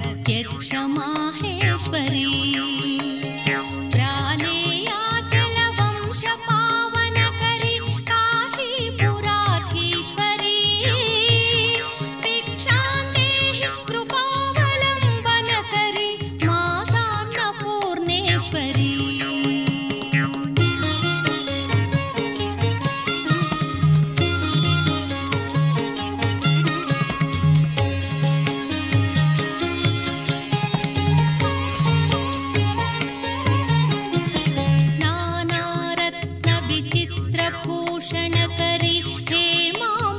दोषपावनकरि नानारत्नविचित्रभूषणकरि हेमाम्बराडम्बरी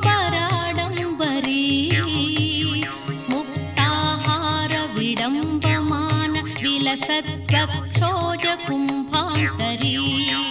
मुक्ताहारविडम्बमान काश्मीरागरुवासिताङ्गरुचिरा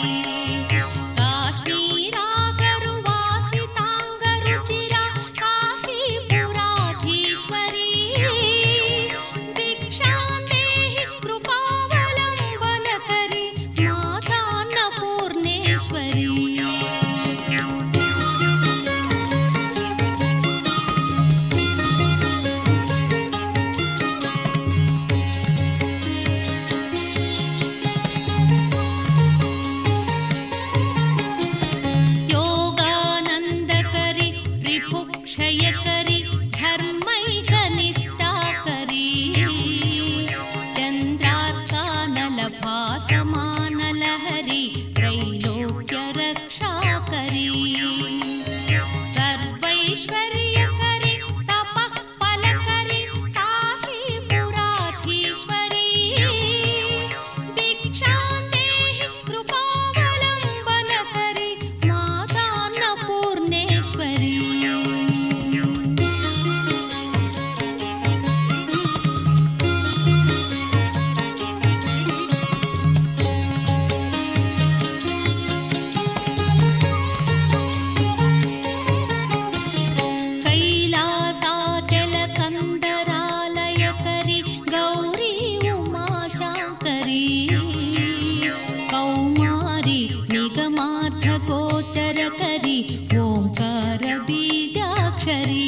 ಬೀಜಾಕ್ಷರಿ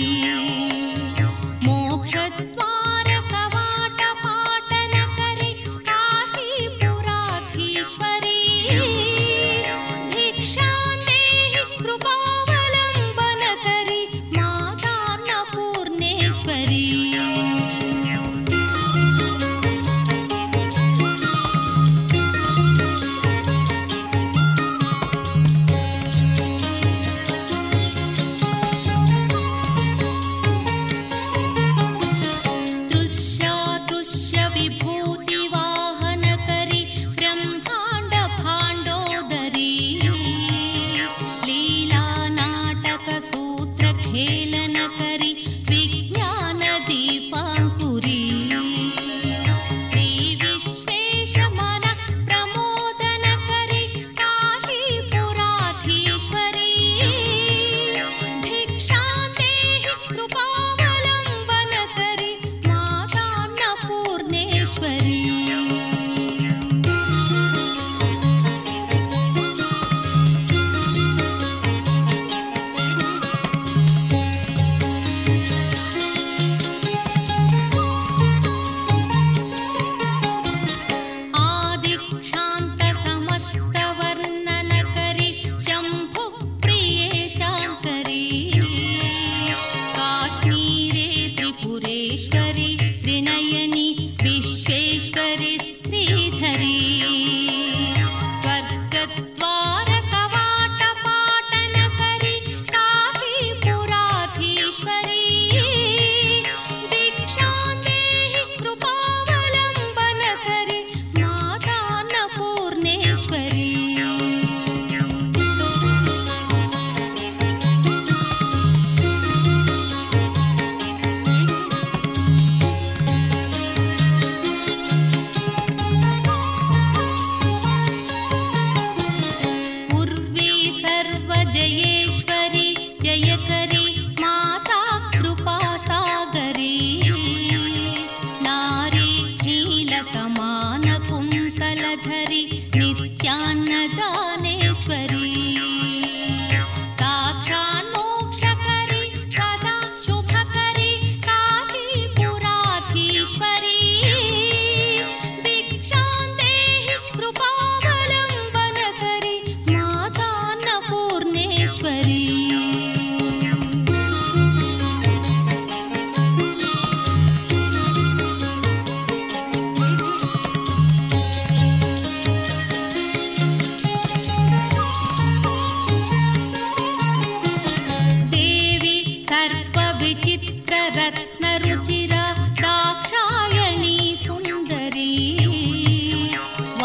धरी नित्यान्नदानेश्वरी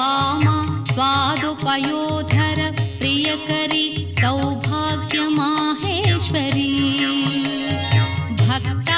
कामा स्वादुपयोधर प्रियकरि सौभाग्यमाहेश्वरी। भक्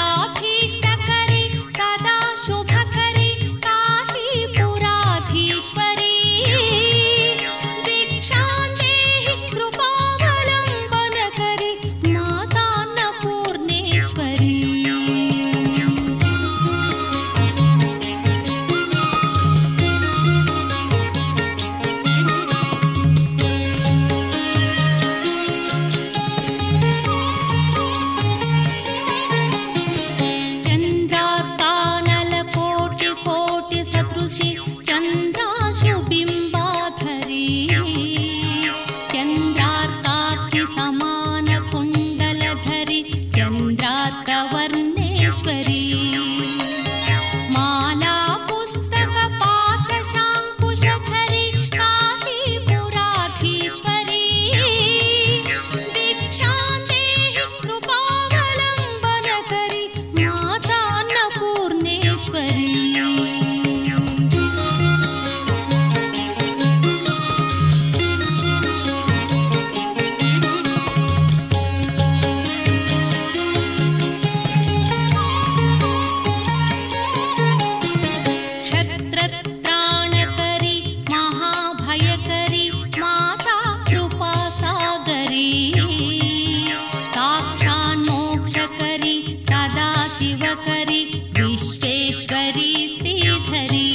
रि विश्वेश्वरि श्रीधरि।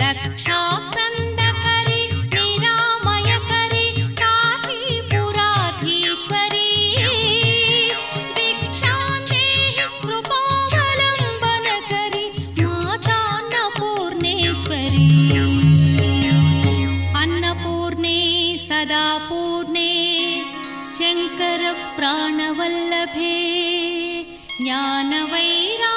दक्षाकन्द परिरामय परि काशी दीक्षान्ते कृपालम्बन करि माता न पूर्णेश्वरि अन्नपूर्णे सदा पूर्णे शङ्करप्राणवल्लभे। न वैराग्यसिद्धर्यं